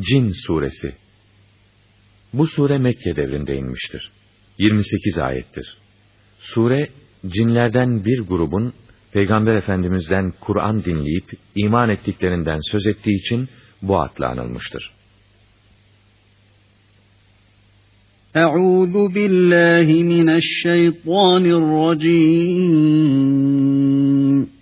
Cin Suresi Bu sure Mekke devrinde inmiştir. 28 ayettir. Sure, cinlerden bir grubun, Peygamber Efendimiz'den Kur'an dinleyip, iman ettiklerinden söz ettiği için bu adla anılmıştır. Euzu billahi mineşşeytanirracim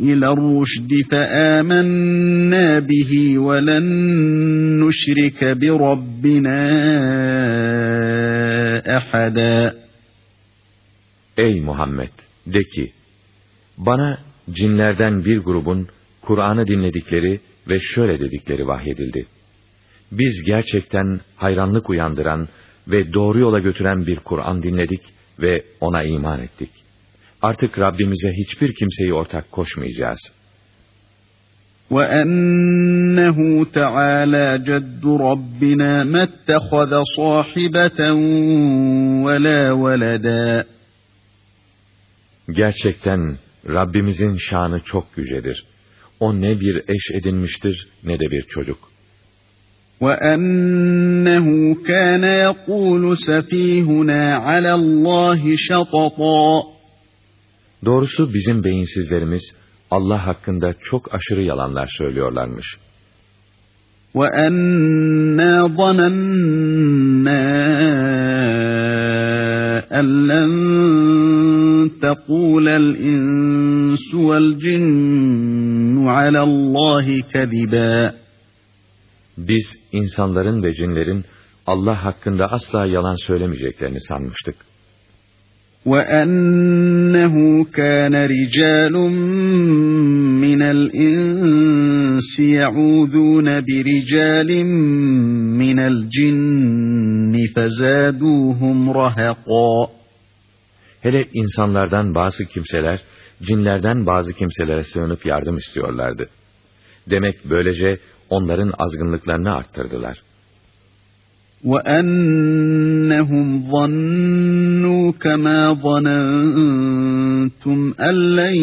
إلى الرشد فآمنا به ولن نشرك بربنا أحدا Ey Muhammed! De ki, bana cinlerden bir grubun Kur'an'ı dinledikleri ve şöyle dedikleri vahyedildi. Biz gerçekten hayranlık uyandıran ve doğru yola götüren bir Kur'an dinledik ve ona iman ettik. Artık Rabbimize hiçbir kimseyi ortak koşmayacağız. وَأَنَّهُ تَعَالَى جَدُّ رَبِّنَا مَا اتَّخَذَ صَاحِبَةً وَلَا وَلَدًا Gerçekten Rabbimizin şanı çok yücedir. O ne bir eş edinmiştir ne de bir çocuk. وَأَنَّهُ كَانَ يَقُولُ سَفِيهُنَا عَلَى اللّٰهِ شَطَطًا Doğrusu bizim beyinsizlerimiz Allah hakkında çok aşırı yalanlar söylüyorlarmış. وَأَنَّا ظَنَنَّا أَنْ لَنْ تَقُولَ الْإِنْسُ وَالْجِنُّ عَلَى اللّٰهِ كَذِبًا Biz insanların ve cinlerin Allah hakkında asla yalan söylemeyeceklerini sanmıştık. وَأَنَّهُ كَانَ رِجَالٌ مِّنَ الْإِنسِ يَعُوذُونَ بِرِجَالٍ مِّنَ الْجِنِّ فَزَادُوهُمْ رَهَقًا Hele insanlardan bazı kimseler, cinlerden bazı kimselere sığınıp yardım istiyorlardı. Demek böylece onların azgınlıklarını arttırdılar. وَأَنَّهُمْ ظَنُّوا كَمَا ظَنَنْتُمْ أَنْ لَنْ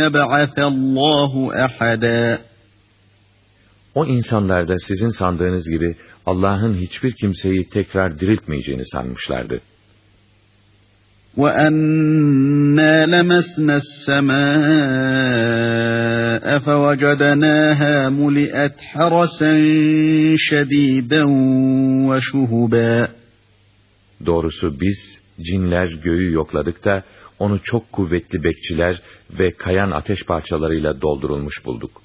يَبْعَثَ اللّٰهُ أَحَدًا O insanlar da sizin sandığınız gibi Allah'ın hiçbir kimseyi tekrar diriltmeyeceğini sanmışlardı. وَأَنَّا لَمَسْنَا السَّمَاءَ فَوَجَدْنَاهَا مُلِئَتْ حَرَسًا شَدِيدًا وَشُهُبًا Doğrusu biz cinler göğü yokladık da onu çok kuvvetli bekçiler ve kayan ateş parçalarıyla doldurulmuş bulduk.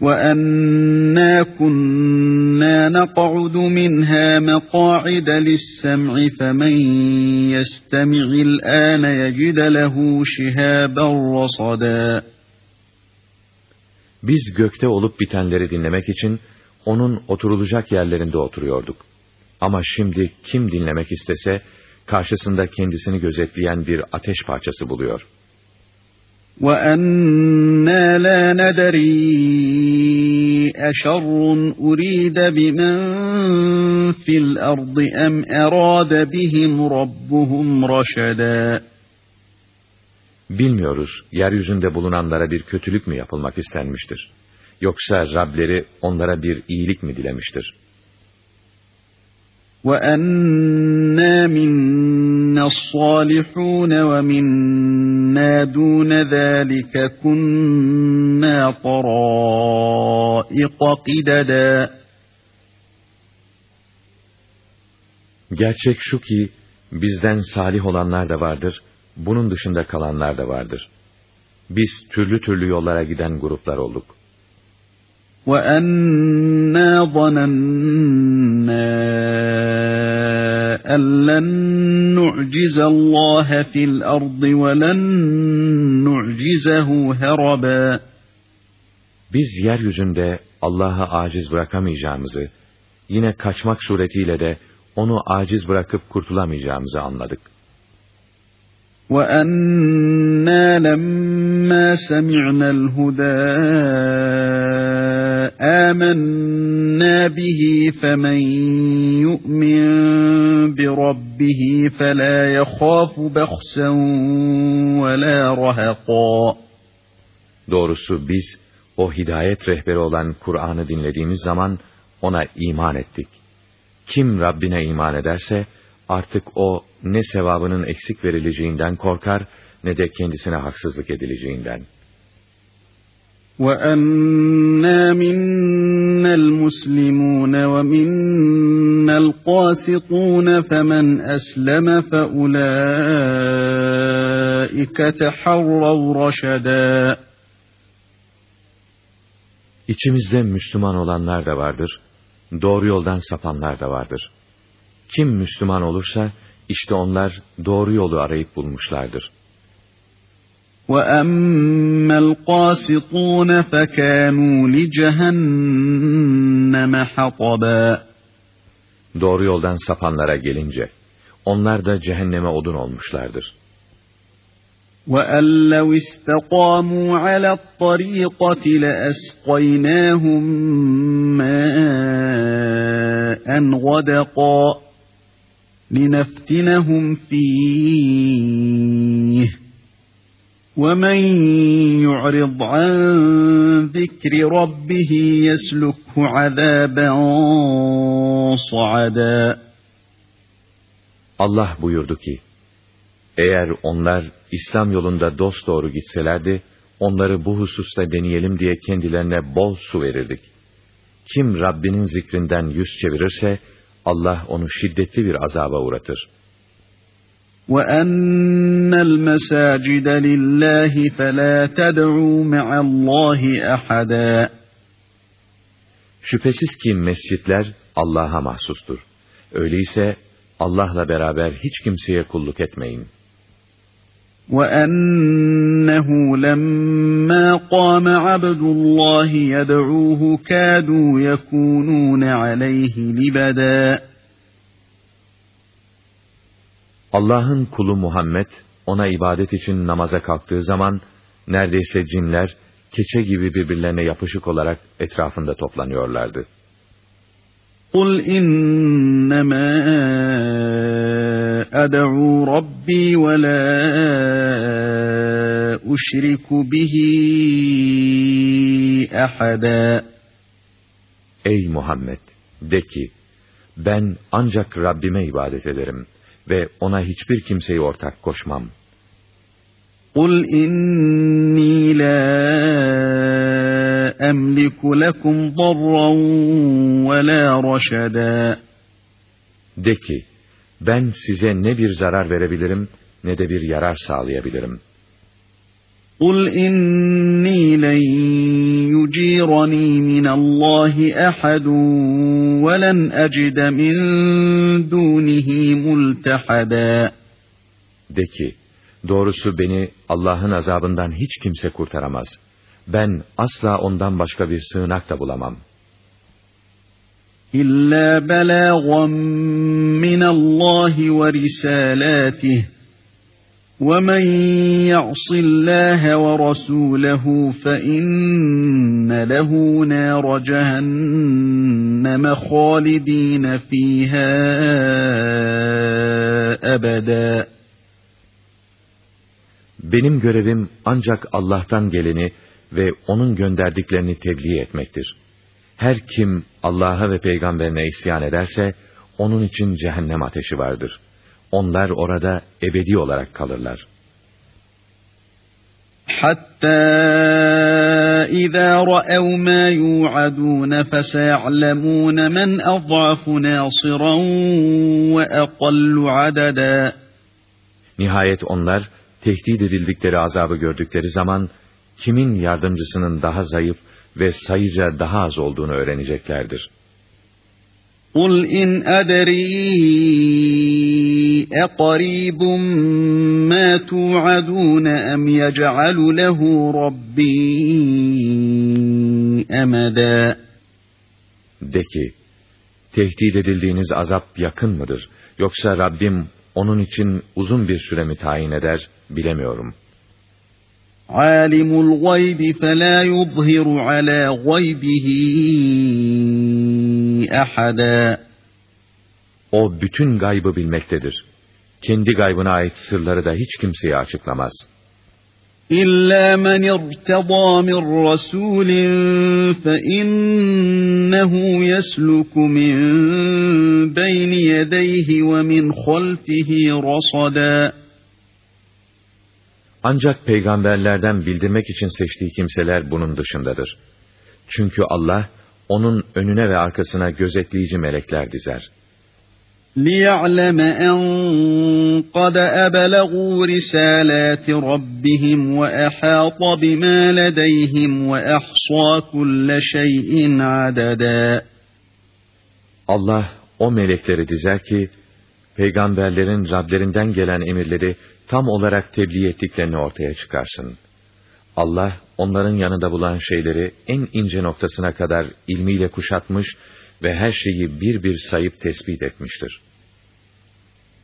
وَأَنَّا كُنَّا نَقْعُدُ مِنْهَا مَقَاعِدَ لِلسَّمْعِ فَمَنْ يَسْتَمِعِ الْآنَ يَجِدَ لَهُ شِهَابًا رَصَدًا Biz gökte olup bitenleri dinlemek için onun oturulacak yerlerinde oturuyorduk. Ama şimdi kim dinlemek istese karşısında kendisini gözetleyen bir ateş parçası buluyor.'' وَأَنَّا لَا نَدْرِي أَشَرٌ أُرِيدَ بِمَنْ فِي الْأَرْضِ أَمْ أَرَادَ بِهِمْ رَبُّهُمْ رَشَدًا Bilmiyoruz, yeryüzünde bulunanlara bir kötülük mü yapılmak istenmiştir? Yoksa Rableri onlara bir iyilik mi dilemiştir? وَأَنَّا مِنَّا الصَّالِحُونَ وَمِنَّا دُونَ ذَٰلِكَ كُنَّا طَرَائِقَ قِدَدًا Gerçek şu ki, bizden salih olanlar da vardır, bunun dışında kalanlar da vardır. Biz türlü türlü yollara giden gruplar olduk. وَأَنَّا ظَنَنَّا أَنْ لَنْ نُعْجِزَ اللّٰهَ فِي الْأَرْضِ وَلَنْ نُعْجِزَهُ هَرَبًا Biz yeryüzünde Allah'ı aciz bırakamayacağımızı, yine kaçmak suretiyle de onu aciz bırakıp kurtulamayacağımızı anladık. وَأَنَّا لَمَّا سَمِعْنَا الْهُدَى آمَنَّا بِهِ فَمَنْ يُؤْمِنْ بِرَبِّهِ فَلَا يَخَافُ بَخْسًا وَلَا رَهَقًا Doğrusu biz o hidayet rehberi olan Kur'an'ı dinlediğimiz zaman ona iman ettik. Kim Rabbine iman ederse artık o ne sevabının eksik verileceğinden korkar ne de kendisine haksızlık edileceğinden. وَأَنَّا مِنَّا الْمُسْلِمُونَ وَمِنَّا الْقَاسِطُونَ فَمَنْ أَسْلَمَ فَأُولَٰئِكَ تَحَرَّوْا رَشَدًا İçimizde Müslüman olanlar da vardır, doğru yoldan sapanlar da vardır. Kim Müslüman olursa, işte onlar doğru yolu arayıp bulmuşlardır. وَأَمَّا الْقَاسِطُونَ فَكَانُوا لِجَهَنَّمَ حَطَبًا Doğru yoldan sapanlara gelince, onlar da cehenneme odun olmuşlardır. وَأَنْ لَوْ اسْتَقَامُوا عَلَى الطَّرِيقَةِ لَأَسْقَيْنَاهُمْ مَاءً غَدَقًا لِنَفْتِنَهُمْ فِيهِ وَمَنْ يُعْرِضْ عَنْ ذِكْرِ رَبِّهِ يَسْلُكْهُ عَذَابًا صَعَدًا Allah buyurdu ki, eğer onlar İslam yolunda dost doğru gitselerdi, onları bu hususta deneyelim diye kendilerine bol su verirdik. Kim Rabbinin zikrinden yüz çevirirse, Allah onu şiddetli bir azaba uğratır. وَأَنَّ الْمَسَاجِدَ لِلَّهِ فَلَا تَدْعُوا مَعَ اللّٰهِ أَحَدًا Şüphesiz ki mescitler Allah'a mahsustur. Öyleyse Allah'la beraber hiç kimseye kulluk etmeyin. وَأَنَّهُ لَمَّا قَامَ عَبْدُ اللّٰهِ يَدْعُوهُ كَادُوا يَكُونُونَ عَلَيْهِ لِبَدًا Allah'ın kulu Muhammed, ona ibadet için namaza kalktığı zaman, neredeyse cinler, keçe gibi birbirlerine yapışık olarak etrafında toplanıyorlardı. قُلْ إِنَّمَا أَدْعُو رَبِّي وَلَا أُشْرِكُ بِهِ أَحَدًا Ey Muhammed! De ki, ben ancak Rabbime ibadet ederim ve ona hiçbir kimseyi ortak koşmam. قُلْ إِنِّي لَا أَمْلِكُ لَكُمْ ضَرًّا وَلَا رَشَدًا De ki, ben size ne bir zarar verebilirim, ne de bir yarar sağlayabilirim. قُلْ إِنِّي لَنْ يُجِيرَنِي مِنَ اللّٰهِ أَحَدٌ وَلَنْ أَجِدَ مِنْ دُونِهِ مُلْتَحَدًا De ki, doğrusu beni Allah'ın azabından hiç kimse kurtaramaz. Ben asla ondan başka bir sığınak da bulamam. إِلَّا بَلَاغًا مِنَ اللّٰهِ وَرِسَالَاتِهِ وَمَنْ يَعْصِ اللّٰهَ وَرَسُولَهُ فَإِنَّ لَهُ نَارَ جَهَنَّمَ خَالِد۪ينَ ف۪يهَا أَبَدًا Benim görevim ancak Allah'tan geleni ve O'nun gönderdiklerini tebliğ etmektir. Her kim Allah'a ve peygamberine isyan ederse onun için cehennem ateşi vardır. Onlar orada ebedi olarak kalırlar. Hatta اِذَا رَأَوْا مَا يُوعَدُونَ فَسَيَعْلَمُونَ مَنْ اَضْعَفُ نَاصِرًا وَاَقَلُّ عَدَدًا Nihayet onlar tehdit edildikleri azabı gördükleri zaman kimin yardımcısının daha zayıf ve sayıca daha az olduğunu öğreneceklerdir. قُلْ إِنْ أَدْرِي أَقَرِيبٌ مَا تُوعَدُونَ أَمْ يَجْعَلُ لَهُ رَبِّي أَمَدًا De ki, tehdit edildiğiniz azap yakın mıdır? Yoksa Rabbim onun için uzun bir süre mi tayin eder, bilemiyorum. عالم الغيب فلا يظهر على غيبه أحدا O bütün gaybı bilmektedir. Kendi gaybına ait sırları da hiç kimseye açıklamaz. إلا من ارتضى من رسول فإنه يسلك من بين يديه ومن خلفه رصدا Ancak peygamberlerden bildirmek için seçtiği kimseler bunun dışındadır. Çünkü Allah, onun önüne ve arkasına gözetleyici melekler dizer. لِيَعْلَمَ أَنْ قَدْ أَبَلَغُوا رِسَالَاتِ رَبِّهِمْ وَأَحَاطَ بِمَا لَدَيْهِمْ وَأَحْصَى كُلَّ شَيْءٍ عَدَدًا Allah o melekleri dizer ki, peygamberlerin Rablerinden gelen emirleri tam olarak tebliğ ettiklerini ortaya çıkarsın. Allah onların yanında bulan şeyleri en ince noktasına kadar ilmiyle kuşatmış ve her şeyi bir bir sayıp tespit etmiştir.